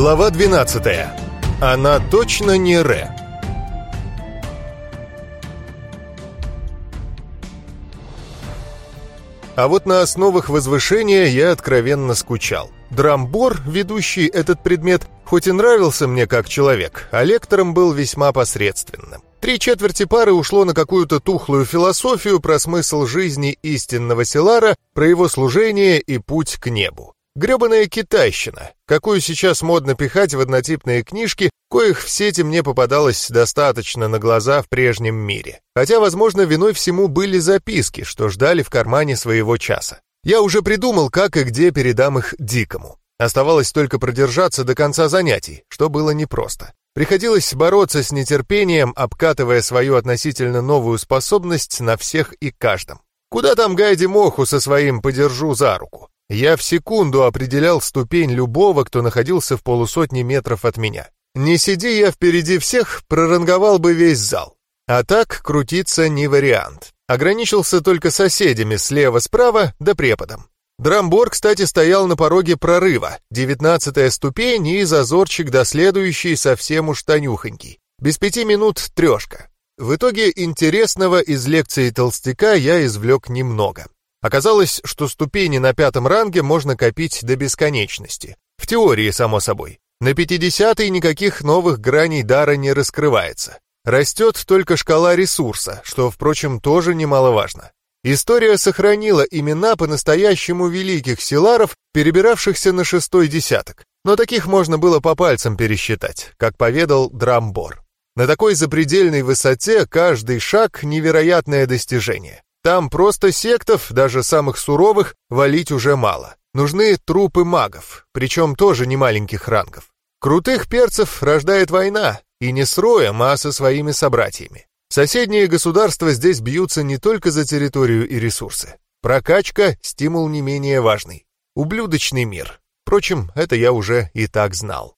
Глава 12. Она точно не Ре. А вот на основах возвышения я откровенно скучал. Драмбор, ведущий этот предмет, хоть и нравился мне как человек, а лектором был весьма посредственным. Три четверти пары ушло на какую-то тухлую философию про смысл жизни истинного Селара, про его служение и путь к небу. Гребаная китайщина, какую сейчас модно пихать в однотипные книжки, коих в сети мне попадалось достаточно на глаза в прежнем мире. Хотя, возможно, виной всему были записки, что ждали в кармане своего часа. Я уже придумал, как и где передам их Дикому. Оставалось только продержаться до конца занятий, что было непросто. Приходилось бороться с нетерпением, обкатывая свою относительно новую способность на всех и каждом. Куда там Гайди Моху со своим «подержу за руку»? Я в секунду определял ступень любого, кто находился в полусотни метров от меня. Не сиди я впереди всех, проранговал бы весь зал. А так крутиться не вариант. Ограничился только соседями слева-справа да преподом. Драмбор, кстати, стоял на пороге прорыва, девятнадцатая ступень и зазорчик до следующей совсем уж тонюхонький. Без пяти минут трешка. В итоге интересного из лекции толстяка я извлек немного. Оказалось, что ступени на пятом ранге можно копить до бесконечности. В теории, само собой. На 50-й никаких новых граней дара не раскрывается. Растет только шкала ресурса, что, впрочем, тоже немаловажно. История сохранила имена по-настоящему великих силаров, перебиравшихся на шестой десяток. Но таких можно было по пальцам пересчитать, как поведал Драмбор. На такой запредельной высоте каждый шаг — невероятное достижение. Там просто сектов, даже самых суровых, валить уже мало. Нужны трупы магов, причем тоже не маленьких рангов. Крутых перцев рождает война, и не с роем, а со своими собратьями. Соседние государства здесь бьются не только за территорию и ресурсы. Прокачка — стимул не менее важный. Ублюдочный мир. Впрочем, это я уже и так знал.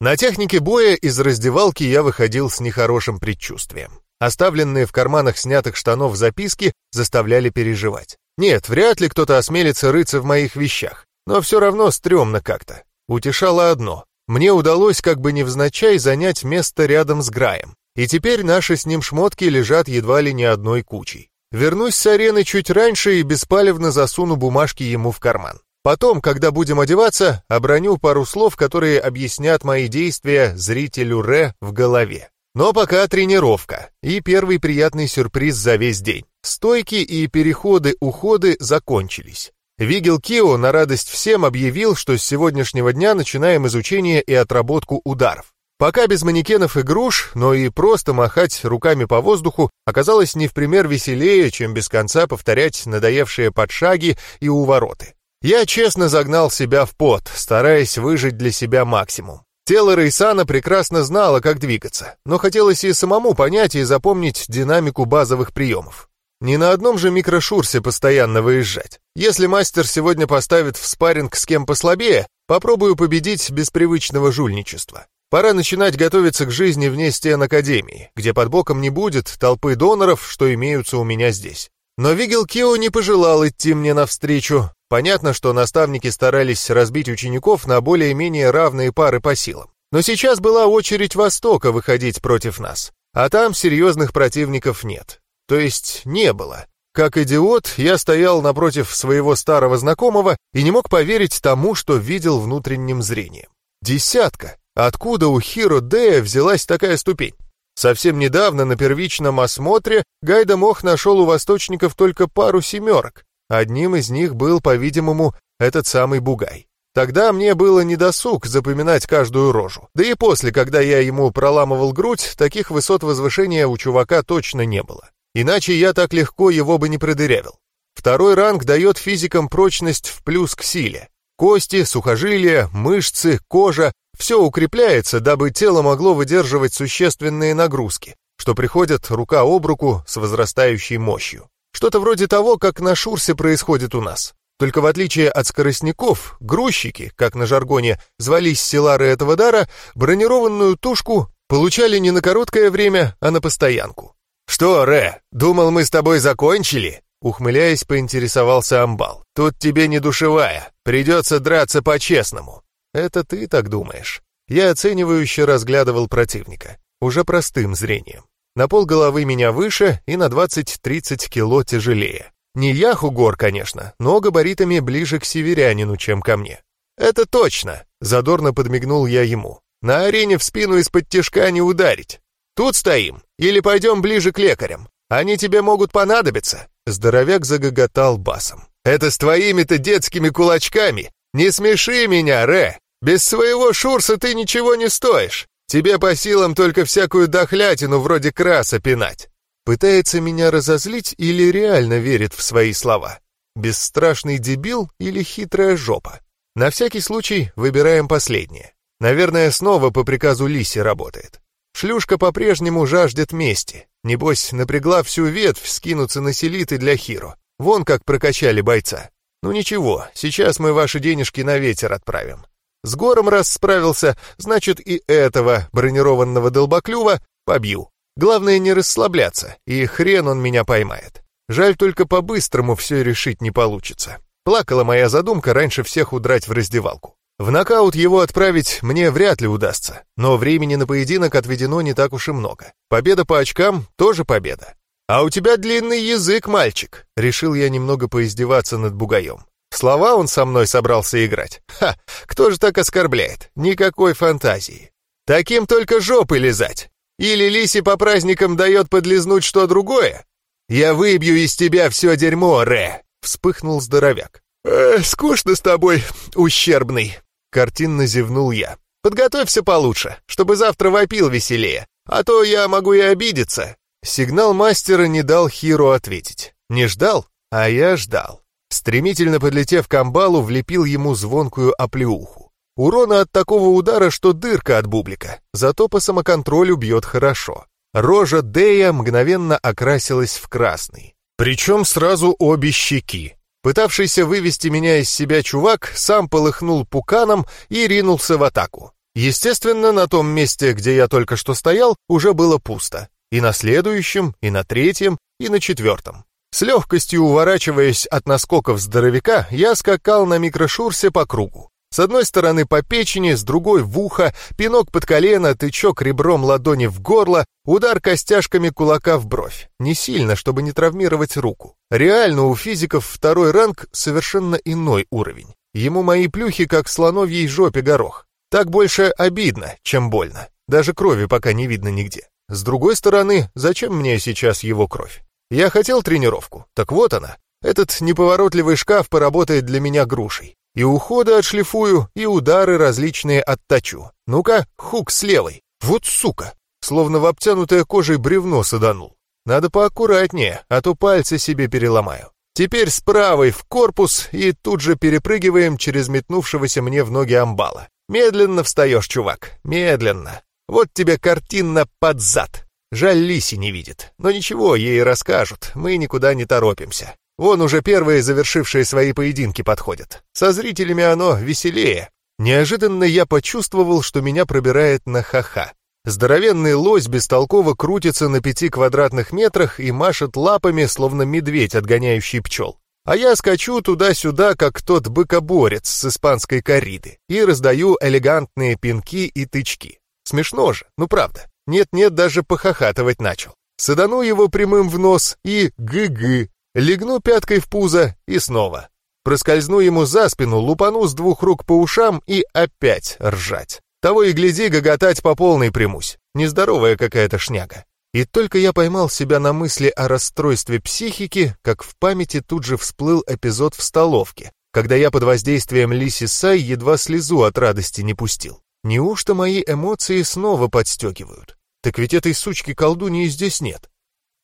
На технике боя из раздевалки я выходил с нехорошим предчувствием. Оставленные в карманах снятых штанов записки заставляли переживать. Нет, вряд ли кто-то осмелится рыться в моих вещах, но все равно стрёмно как-то. Утешало одно. Мне удалось как бы невзначай занять место рядом с Граем, и теперь наши с ним шмотки лежат едва ли не одной кучей. Вернусь с арены чуть раньше и беспалевно засуну бумажки ему в карман. Потом, когда будем одеваться, оброню пару слов, которые объяснят мои действия зрителю Ре в голове. Но пока тренировка и первый приятный сюрприз за весь день. Стойки и переходы-уходы закончились. Вигел Кио на радость всем объявил, что с сегодняшнего дня начинаем изучение и отработку ударов. Пока без манекенов и груш, но и просто махать руками по воздуху оказалось не в пример веселее, чем без конца повторять надоевшие подшаги и увороты. Я честно загнал себя в пот, стараясь выжить для себя максимум. Тело Рейсана прекрасно знало, как двигаться, но хотелось и самому понять и запомнить динамику базовых приемов. Не на одном же микрошурсе постоянно выезжать. Если мастер сегодня поставит в спарринг с кем послабее, попробую победить без привычного жульничества. Пора начинать готовиться к жизни вне стен Академии, где под боком не будет толпы доноров, что имеются у меня здесь. Но Вигел Кио не пожелал идти мне навстречу, Понятно, что наставники старались разбить учеников на более-менее равные пары по силам. Но сейчас была очередь Востока выходить против нас, а там серьезных противников нет. То есть не было. Как идиот, я стоял напротив своего старого знакомого и не мог поверить тому, что видел внутренним зрением. Десятка! Откуда у Хиро Дея взялась такая ступень? Совсем недавно на первичном осмотре Гайда Мох нашел у восточников только пару семерок, Одним из них был, по-видимому, этот самый Бугай. Тогда мне было недосуг запоминать каждую рожу. Да и после, когда я ему проламывал грудь, таких высот возвышения у чувака точно не было. Иначе я так легко его бы не продырявил. Второй ранг дает физикам прочность в плюс к силе. Кости, сухожилия, мышцы, кожа — все укрепляется, дабы тело могло выдерживать существенные нагрузки, что приходят рука об руку с возрастающей мощью. Что-то вроде того, как на Шурсе происходит у нас. Только в отличие от скоростников, грузчики, как на жаргоне звались селары этого дара, бронированную тушку получали не на короткое время, а на постоянку. «Что, Ре, думал, мы с тобой закончили?» Ухмыляясь, поинтересовался Амбал. «Тут тебе не душевая, придется драться по-честному». Это ты так думаешь. Я оценивающе разглядывал противника, уже простым зрением. На пол головы меня выше и на 20-30 кило тяжелее. Не Яхугор, конечно, но габаритами ближе к северянину, чем ко мне. «Это точно!» — задорно подмигнул я ему. «На арене в спину из-под тишка не ударить. Тут стоим, или пойдем ближе к лекарям. Они тебе могут понадобиться!» Здоровяк загоготал басом. «Это с твоими-то детскими кулачками! Не смеши меня, Ре! Без своего шурса ты ничего не стоишь! Тебе по силам только всякую дохлятину вроде краса пинать!» Пытается меня разозлить или реально верит в свои слова? Бесстрашный дебил или хитрая жопа? На всякий случай выбираем последнее. Наверное, снова по приказу Лиси работает. Шлюшка по-прежнему жаждет мести. Небось, напрягла всю ветвь скинуться на селиты для Хиро. Вон как прокачали бойца. Ну ничего, сейчас мы ваши денежки на ветер отправим. С гором раз справился, значит и этого бронированного долбоклюва побью. Главное не расслабляться, и хрен он меня поймает. Жаль, только по-быстрому все решить не получится. Плакала моя задумка раньше всех удрать в раздевалку. В нокаут его отправить мне вряд ли удастся, но времени на поединок отведено не так уж и много. Победа по очкам — тоже победа. «А у тебя длинный язык, мальчик!» — решил я немного поиздеваться над бугаем. Слова он со мной собрался играть. Ха, кто же так оскорбляет? Никакой фантазии. Таким только жопы лизать. Или Лиси по праздникам дает подлизнуть что другое? Я выбью из тебя все дерьмо, Ре!» — вспыхнул здоровяк. «Э, «Скучно с тобой, ущербный!» — картинно зевнул я. «Подготовься получше, чтобы завтра вопил веселее, а то я могу и обидеться». Сигнал мастера не дал Хиру ответить. Не ждал, а я ждал. Стремительно подлетев к амбалу, влепил ему звонкую оплеуху. Урона от такого удара, что дырка от бублика, зато по самоконтролю бьет хорошо. Рожа Дея мгновенно окрасилась в красный. Причем сразу обе щеки. Пытавшийся вывести меня из себя чувак сам полыхнул пуканом и ринулся в атаку. Естественно, на том месте, где я только что стоял, уже было пусто. И на следующем, и на третьем, и на четвертом. С легкостью уворачиваясь от наскоков здоровяка, я скакал на микрошурсе по кругу. С одной стороны по печени, с другой в ухо, пинок под колено, тычок ребром ладони в горло, удар костяшками кулака в бровь. Не сильно, чтобы не травмировать руку. Реально у физиков второй ранг совершенно иной уровень. Ему мои плюхи как слоновьей жопе горох. Так больше обидно, чем больно. Даже крови пока не видно нигде. С другой стороны, зачем мне сейчас его кровь? Я хотел тренировку, так вот она. Этот неповоротливый шкаф поработает для меня грушей. И уходы отшлифую, и удары различные отточу. Ну-ка, хук с левой. Вот сука! Словно в обтянутое кожей бревно саданул. Надо поаккуратнее, а то пальцы себе переломаю. Теперь с правой в корпус и тут же перепрыгиваем через метнувшегося мне в ноги амбала. Медленно встаешь, чувак, медленно. Вот тебе картинно под зад. Жаль, Лиси не видит. Но ничего, ей расскажут, мы никуда не торопимся. Вон уже первые завершившие свои поединки подходят. Со зрителями оно веселее. Неожиданно я почувствовал, что меня пробирает на ха-ха. Здоровенный лось бестолково крутится на пяти квадратных метрах и машет лапами, словно медведь, отгоняющий пчел. А я скачу туда-сюда, как тот быкоборец с испанской корриды, и раздаю элегантные пинки и тычки. Смешно же, ну правда. Нет-нет, даже похохатывать начал. Садану его прямым в нос и гы-гы, Легну пяткой в пузо и снова. Проскользну ему за спину, лупану с двух рук по ушам и опять ржать. Того и гляди, гоготать по полной примусь. Нездоровая какая-то шняга. И только я поймал себя на мысли о расстройстве психики, как в памяти тут же всплыл эпизод в столовке, когда я под воздействием Лиси Сай едва слезу от радости не пустил. Неужто мои эмоции снова подстегивают? Так ведь этой сучки-колдуньи здесь нет.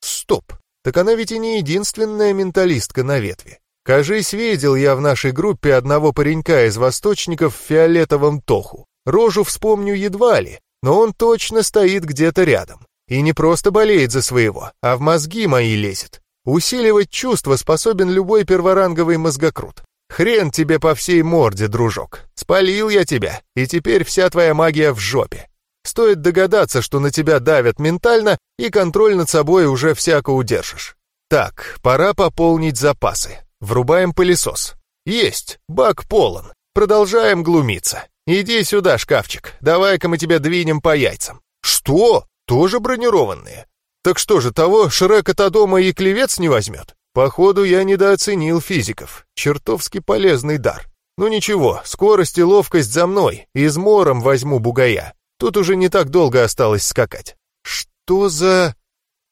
Стоп! Так она ведь и не единственная менталистка на ветви. Кажись, видел я в нашей группе одного паренька из восточников в фиолетовом тоху. Рожу вспомню едва ли, но он точно стоит где-то рядом. И не просто болеет за своего, а в мозги мои лезет. Усиливать чувства способен любой перворанговый мозгокрут. Хрен тебе по всей морде, дружок. Спалил я тебя, и теперь вся твоя магия в жопе. Стоит догадаться, что на тебя давят ментально, и контроль над собой уже всяко удержишь. Так, пора пополнить запасы. Врубаем пылесос. Есть, бак полон. Продолжаем глумиться. Иди сюда, шкафчик, давай-ка мы тебя двинем по яйцам. Что? Тоже бронированные? Так что же, того Шрека-то дома и клевец не возьмет? Походу, я недооценил физиков. Чертовски полезный дар. Ну ничего, скорость и ловкость за мной, измором возьму бугая. Тут уже не так долго осталось скакать. Что за...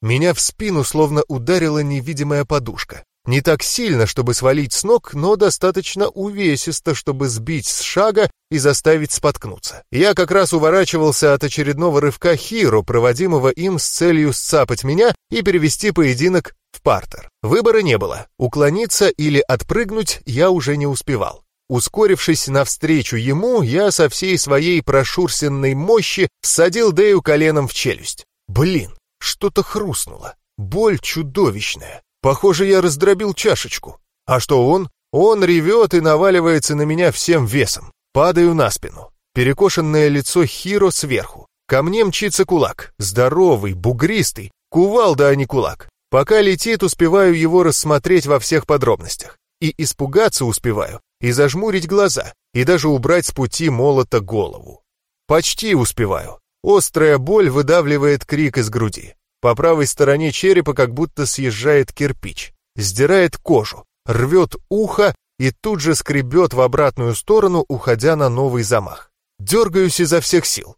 Меня в спину словно ударила невидимая подушка. Не так сильно, чтобы свалить с ног, но достаточно увесисто, чтобы сбить с шага и заставить споткнуться. Я как раз уворачивался от очередного рывка Хиро, проводимого им с целью сцапать меня и перевести поединок в партер. Выбора не было. Уклониться или отпрыгнуть я уже не успевал. Ускорившись навстречу ему, я со всей своей прошурсенной мощи всадил Дэю коленом в челюсть. Блин, что-то хрустнуло. Боль чудовищная. Похоже, я раздробил чашечку. А что он? Он ревет и наваливается на меня всем весом. Падаю на спину. Перекошенное лицо Хиро сверху. Ко мне мчится кулак. Здоровый, бугристый. Кувалда, а не кулак. Пока летит, успеваю его рассмотреть во всех подробностях. И испугаться успеваю, и зажмурить глаза, и даже убрать с пути молота голову. Почти успеваю. Острая боль выдавливает крик из груди. По правой стороне черепа как будто съезжает кирпич, сдирает кожу, рвет ухо и тут же скребет в обратную сторону, уходя на новый замах. Дергаюсь изо всех сил.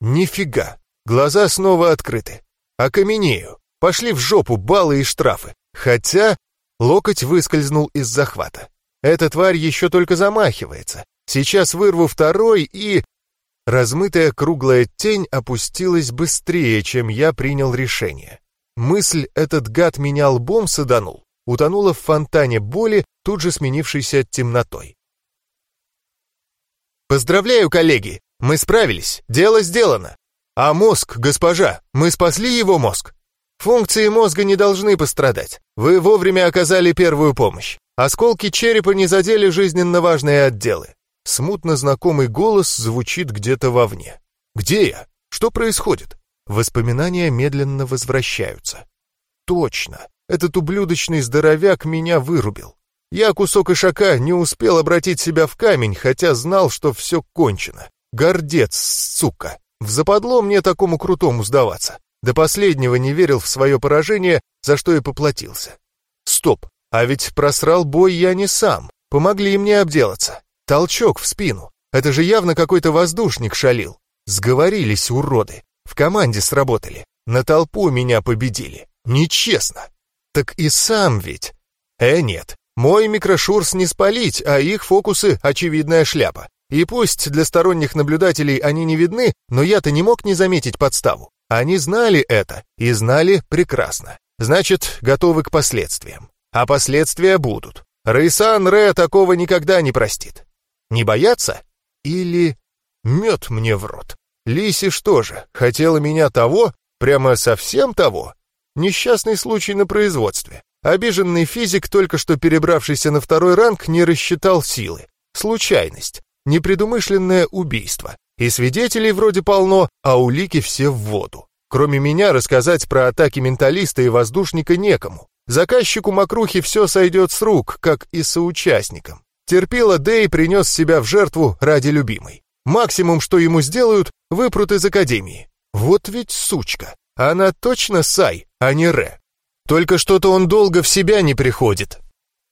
Нифига, глаза снова открыты. Окаменею. Пошли в жопу баллы и штрафы. Хотя локоть выскользнул из захвата. Эта тварь еще только замахивается. Сейчас вырву второй и... Размытая круглая тень опустилась быстрее, чем я принял решение. Мысль «этот гад меня лбом саданул» утонула в фонтане боли, тут же сменившейся темнотой. «Поздравляю, коллеги! Мы справились, дело сделано! А мозг, госпожа, мы спасли его мозг! Функции мозга не должны пострадать. Вы вовремя оказали первую помощь. Осколки черепа не задели жизненно важные отделы. Смутно знакомый голос звучит где-то вовне. Где я? Что происходит? Воспоминания медленно возвращаются. Точно, этот ублюдочный здоровяк меня вырубил. Я, кусок ишака, не успел обратить себя в камень, хотя знал, что все кончено. Гордец, сука. В западло мне такому крутому сдаваться. До последнего не верил в свое поражение, за что и поплатился. Стоп, а ведь просрал бой я не сам. Помогли мне обделаться. Толчок в спину. Это же явно какой-то воздушник шалил. Сговорились уроды. В команде сработали. На толпу меня победили. Нечестно. Так и сам ведь. Э, нет. Мой микрошурс не спалить, а их фокусы — очевидная шляпа. И пусть для сторонних наблюдателей они не видны, но я-то не мог не заметить подставу. Они знали это и знали прекрасно. Значит, готовы к последствиям. А последствия будут. Рейсан Ре такого никогда не простит. Не бояться? Или мед мне в рот? Лиси что же, хотела меня того? Прямо совсем того? Несчастный случай на производстве. Обиженный физик, только что перебравшийся на второй ранг, не рассчитал силы. Случайность. Непредумышленное убийство. И свидетелей вроде полно, а улики все в воду. Кроме меня рассказать про атаки менталиста и воздушника некому. Заказчику Макрухи все сойдет с рук, как и соучастникам. Терпила Дэй принес себя в жертву ради любимой. Максимум, что ему сделают, выпрут из академии. Вот ведь сучка. Она точно Сай, а не Ре. Только что-то он долго в себя не приходит.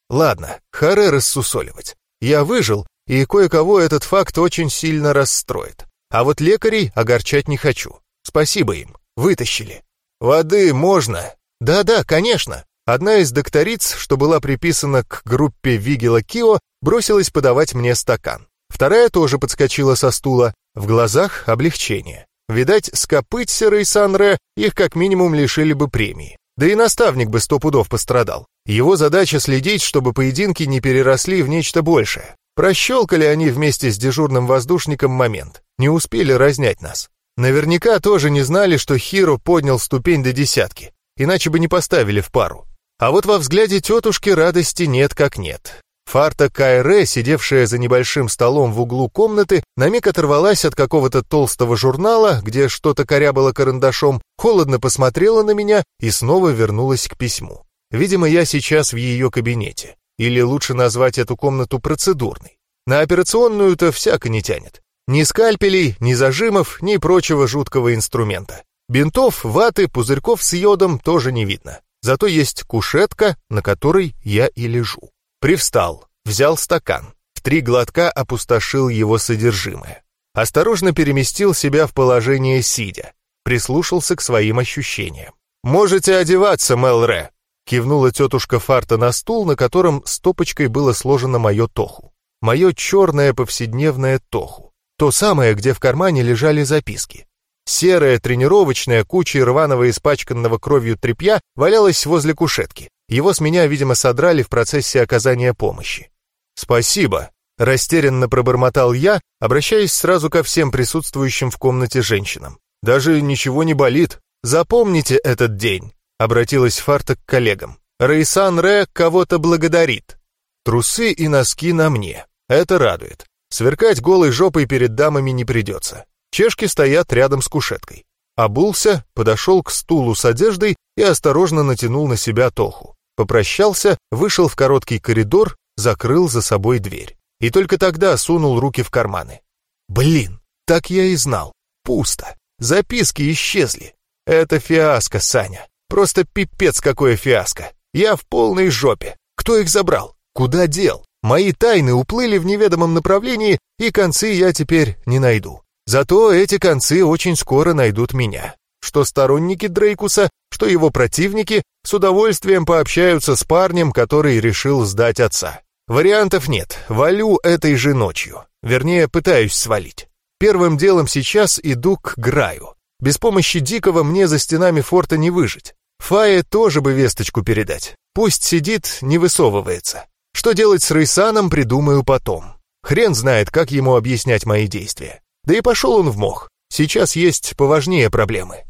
Ладно, харе рассусоливать. Я выжил, и кое-кого этот факт очень сильно расстроит. А вот лекарей огорчать не хочу. Спасибо им, вытащили. Воды можно? Да-да, конечно. Одна из докториц, что была приписана к группе Вигела Кио, бросилась подавать мне стакан. Вторая тоже подскочила со стула, в глазах облегчение. Видать, скопыть серый Санре их как минимум лишили бы премии. Да и наставник бы сто пудов пострадал. Его задача следить, чтобы поединки не переросли в нечто большее. Прощелкали они вместе с дежурным воздушником момент. Не успели разнять нас. Наверняка тоже не знали, что Хиро поднял ступень до десятки, иначе бы не поставили в пару. А вот во взгляде тетушки радости нет как нет. Фарта Кайре, сидевшая за небольшим столом в углу комнаты, на миг оторвалась от какого-то толстого журнала, где что-то корябало карандашом, холодно посмотрела на меня и снова вернулась к письму. Видимо, я сейчас в ее кабинете. Или лучше назвать эту комнату процедурной. На операционную-то всяко не тянет. Ни скальпелей, ни зажимов, ни прочего жуткого инструмента. Бинтов, ваты, пузырьков с йодом тоже не видно. Зато есть кушетка, на которой я и лежу. Привстал, взял стакан. В три глотка опустошил его содержимое. Осторожно переместил себя в положение сидя. Прислушался к своим ощущениям. «Можете одеваться, Мелре!» Кивнула тетушка Фарта на стул, на котором стопочкой было сложено мое тоху. Мое черное повседневное тоху. То самое, где в кармане лежали записки. Серая тренировочная куча рваного испачканного кровью тряпья валялась возле кушетки. Его с меня, видимо, содрали в процессе оказания помощи. «Спасибо», — растерянно пробормотал я, обращаясь сразу ко всем присутствующим в комнате женщинам. «Даже ничего не болит. Запомните этот день», — обратилась Фарта к коллегам. «Рейсан Ре кого-то благодарит. Трусы и носки на мне. Это радует. Сверкать голой жопой перед дамами не придется. Чешки стоят рядом с кушеткой. Обулся, подошел к стулу с одеждой и осторожно натянул на себя тоху. Попрощался, вышел в короткий коридор, закрыл за собой дверь. И только тогда сунул руки в карманы. Блин, так я и знал. Пусто. Записки исчезли. Это фиаско, Саня. Просто пипец какое фиаско. Я в полной жопе. Кто их забрал? Куда дел? Мои тайны уплыли в неведомом направлении, и концы я теперь не найду. Зато эти концы очень скоро найдут меня. Что сторонники Дрейкуса, что его противники с удовольствием пообщаются с парнем, который решил сдать отца. Вариантов нет, валю этой же ночью. Вернее, пытаюсь свалить. Первым делом сейчас иду к Граю. Без помощи Дикого мне за стенами форта не выжить. Фае тоже бы весточку передать. Пусть сидит, не высовывается. Что делать с Рейсаном, придумаю потом. Хрен знает, как ему объяснять мои действия. Да и пошел он в мох. Сейчас есть поважнее проблемы.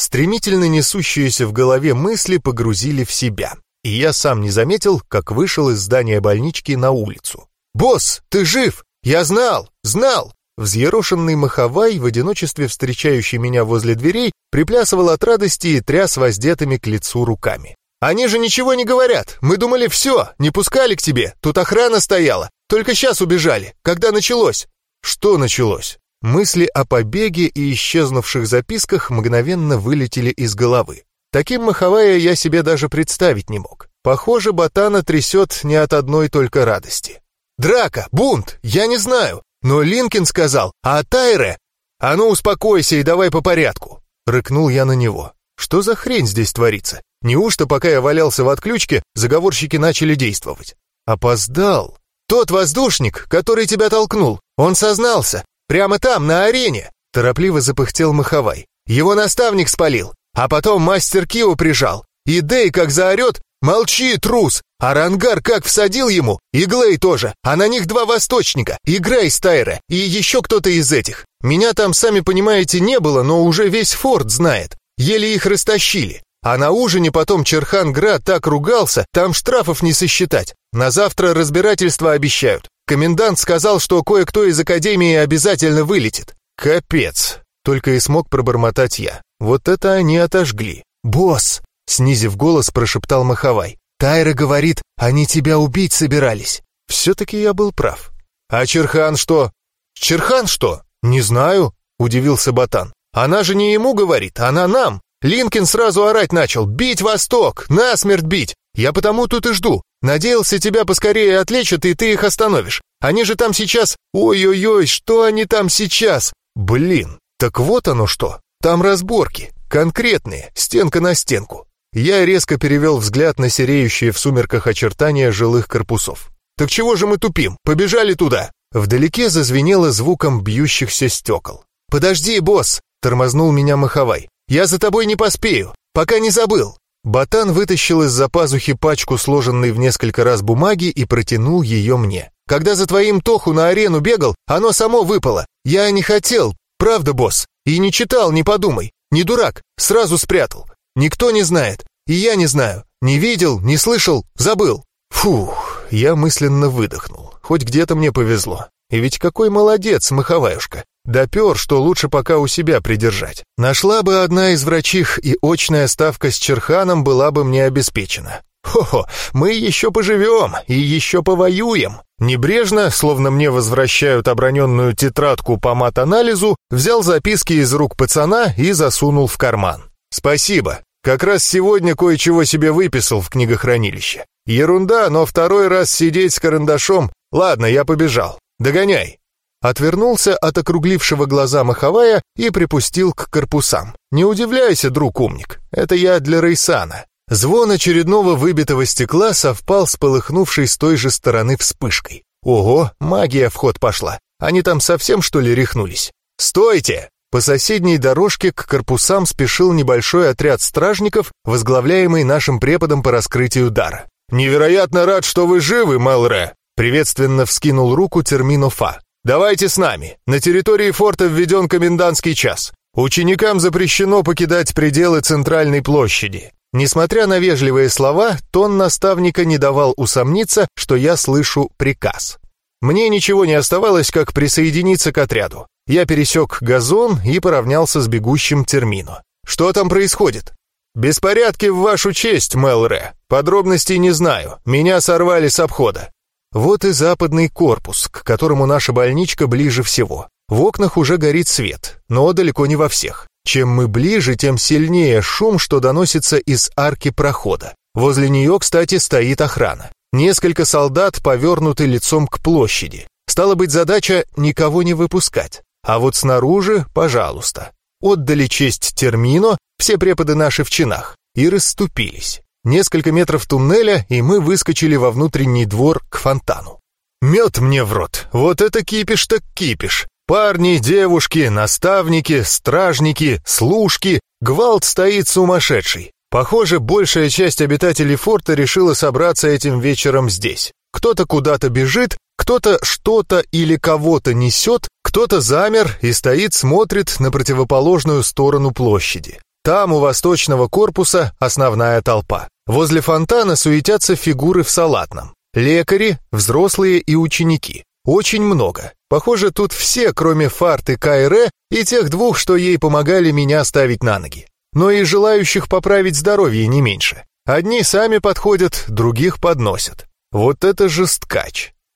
Стремительно несущиеся в голове мысли погрузили в себя. И я сам не заметил, как вышел из здания больнички на улицу. «Босс, ты жив! Я знал! Знал!» Взъерошенный маховай, в одиночестве встречающий меня возле дверей, приплясывал от радости и тряс воздетыми к лицу руками. «Они же ничего не говорят! Мы думали, все, не пускали к тебе, тут охрана стояла. Только сейчас убежали, когда началось». «Что началось?» Мысли о побеге и исчезнувших записках мгновенно вылетели из головы. Таким Маховая я себе даже представить не мог. Похоже, Ботана трясет не от одной только радости. «Драка! Бунт! Я не знаю! Но Линкин сказал, а Тайре...» «А ну успокойся и давай по порядку!» Рыкнул я на него. «Что за хрень здесь творится? Неужто, пока я валялся в отключке, заговорщики начали действовать?» «Опоздал!» «Тот воздушник, который тебя толкнул, он сознался, Прямо там, на арене!» Торопливо запыхтел Маховай. «Его наставник спалил, а потом мастер Кио прижал. И Дэй как заорет «Молчи, трус!» А Рангар как всадил ему, и Глей тоже, а на них два восточника, и Грей Стайра, и еще кто-то из этих. Меня там, сами понимаете, не было, но уже весь форт знает. Еле их растащили. А на ужине потом Черхан Гра так ругался, там штрафов не сосчитать. На завтра разбирательство обещают. Комендант сказал, что кое-кто из Академии обязательно вылетит. Капец. Только и смог пробормотать я. Вот это они отожгли. «Босс!» — снизив голос, прошептал Маховай. «Тайра говорит, они тебя убить собирались». Все-таки я был прав. «А Черхан что?» «Черхан что?» «Не знаю», — удивился Батан. «Она же не ему говорит, она нам. Линкин сразу орать начал. Бить Восток! Насмерть бить! Я потому тут и жду. Надеялся, тебя поскорее отлечат, и ты их остановишь. Они же там сейчас... Ой-ой-ой, что они там сейчас? Блин, так вот оно что. Там разборки. Конкретные, стенка на стенку. Я резко перевел взгляд на сереющие в сумерках очертания жилых корпусов. «Так чего же мы тупим? Побежали туда!» Вдалеке зазвенело звуком бьющихся стекол. «Подожди, босс!» — тормознул меня Маховай. «Я за тобой не поспею, пока не забыл!» Ботан вытащил из-за пазухи пачку сложенной в несколько раз бумаги и протянул ее мне. «Когда за твоим Тоху на арену бегал, оно само выпало. Я не хотел, правда, босс? И не читал, не подумай. Не дурак, сразу спрятал. Никто не знает, и я не знаю. Не видел, не слышал, забыл». Фух, я мысленно выдохнул. Хоть где-то мне повезло. И ведь какой молодец, Маховаюшка. Допер, что лучше пока у себя придержать. Нашла бы одна из врачих, и очная ставка с Черханом была бы мне обеспечена. Хо-хо, мы еще поживем и еще повоюем. Небрежно, словно мне возвращают оброненную тетрадку по мат-анализу, взял записки из рук пацана и засунул в карман. Спасибо. Как раз сегодня кое-чего себе выписал в книгохранилище. Ерунда, но второй раз сидеть с карандашом... Ладно, я побежал. Догоняй. Отвернулся от округлившего глаза Маховая и припустил к корпусам. «Не удивляйся, друг умник, это я для Рейсана». Звон очередного выбитого стекла совпал с полыхнувшей с той же стороны вспышкой. Ого, магия в ход пошла. Они там совсем, что ли, рехнулись? «Стойте!» По соседней дорожке к корпусам спешил небольшой отряд стражников, возглавляемый нашим преподом по раскрытию дара. «Невероятно рад, что вы живы, Мэлре!» Приветственно вскинул руку Терминофа. «Давайте с нами. На территории форта введен комендантский час. Ученикам запрещено покидать пределы центральной площади. Несмотря на вежливые слова, тон наставника не давал усомниться, что я слышу приказ. Мне ничего не оставалось, как присоединиться к отряду. Я пересек газон и поравнялся с бегущим термину. «Что там происходит?» «Беспорядки в вашу честь, Мелре. Подробностей не знаю. Меня сорвали с обхода. Вот и западный корпус, к которому наша больничка ближе всего. В окнах уже горит свет, но далеко не во всех. Чем мы ближе, тем сильнее шум, что доносится из арки прохода. Возле нее, кстати, стоит охрана. Несколько солдат повернуты лицом к площади. Стало быть, задача никого не выпускать. А вот снаружи, пожалуйста. Отдали честь термино, все преподы наши в чинах, и расступились. Несколько метров туннеля, и мы выскочили во внутренний двор к фонтану. Мед мне в рот, вот это кипиш так кипиш. Парни, девушки, наставники, стражники, служки, гвалт стоит сумасшедший. Похоже, большая часть обитателей форта решила собраться этим вечером здесь. Кто-то куда-то бежит, кто-то что-то или кого-то несет, кто-то замер и стоит, смотрит на противоположную сторону площади. Там, у восточного корпуса, основная толпа. Возле фонтана суетятся фигуры в салатном. Лекари, взрослые и ученики. Очень много. Похоже, тут все, кроме Фарты Кайре и тех двух, что ей помогали меня ставить на ноги. Но и желающих поправить здоровье не меньше. Одни сами подходят, других подносят. Вот это же.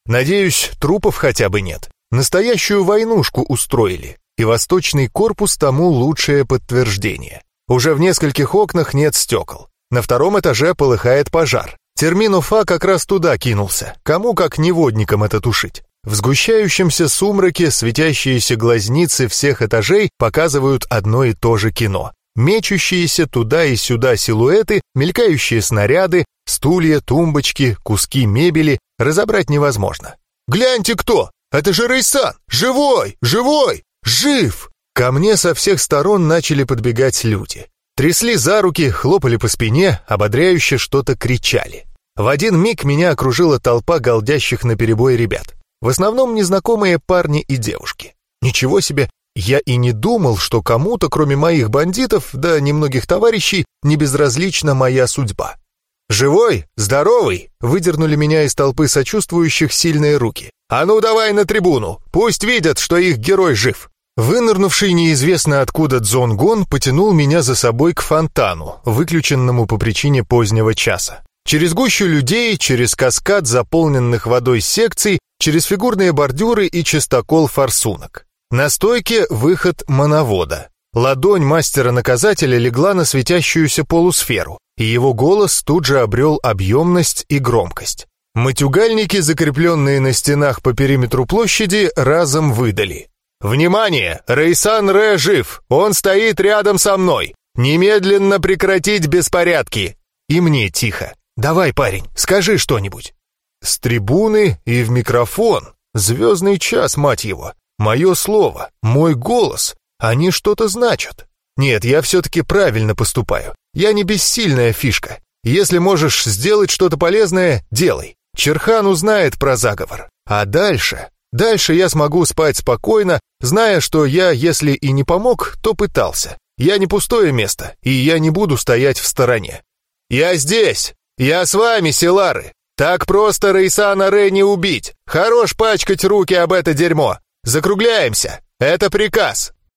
Надеюсь, трупов хотя бы нет. Настоящую войнушку устроили. И восточный корпус тому лучшее подтверждение. Уже в нескольких окнах нет стекол. На втором этаже полыхает пожар. Терминуфа как раз туда кинулся. Кому как неводникам это тушить. В сгущающемся сумраке светящиеся глазницы всех этажей показывают одно и то же кино. Мечущиеся туда и сюда силуэты, мелькающие снаряды, стулья, тумбочки, куски мебели разобрать невозможно. «Гляньте кто! Это же Рейсан! Живой! Живой! Жив!» Ко мне со всех сторон начали подбегать люди. Трясли за руки, хлопали по спине, ободряюще что-то кричали. В один миг меня окружила толпа голдящих на перебой ребят. В основном незнакомые парни и девушки. Ничего себе, я и не думал, что кому-то, кроме моих бандитов, да немногих товарищей, не безразлична моя судьба. «Живой? Здоровый?» — выдернули меня из толпы сочувствующих сильные руки. «А ну давай на трибуну! Пусть видят, что их герой жив!» Вынырнувший неизвестно откуда Дзонгон потянул меня за собой к фонтану, выключенному по причине позднего часа. Через гущу людей, через каскад заполненных водой секций, через фигурные бордюры и чистокол форсунок. На стойке выход моновода. Ладонь мастера-наказателя легла на светящуюся полусферу, и его голос тут же обрел объемность и громкость. Матюгальники, закрепленные на стенах по периметру площади, разом выдали. «Внимание! Рейсан Ре жив! Он стоит рядом со мной! Немедленно прекратить беспорядки!» И мне тихо. «Давай, парень, скажи что-нибудь!» С трибуны и в микрофон. Звездный час, мать его. Мое слово, мой голос. Они что-то значат. Нет, я все-таки правильно поступаю. Я не бессильная фишка. Если можешь сделать что-то полезное, делай. Черхан узнает про заговор. А дальше Дальше я смогу спать спокойно, зная, что я, если и не помог, то пытался. Я не пустое место, и я не буду стоять в стороне. «Я здесь! Я с вами, Силары! Так просто Рейсана Ре не убить! Хорош пачкать руки об это дерьмо! Закругляемся! Это приказ!»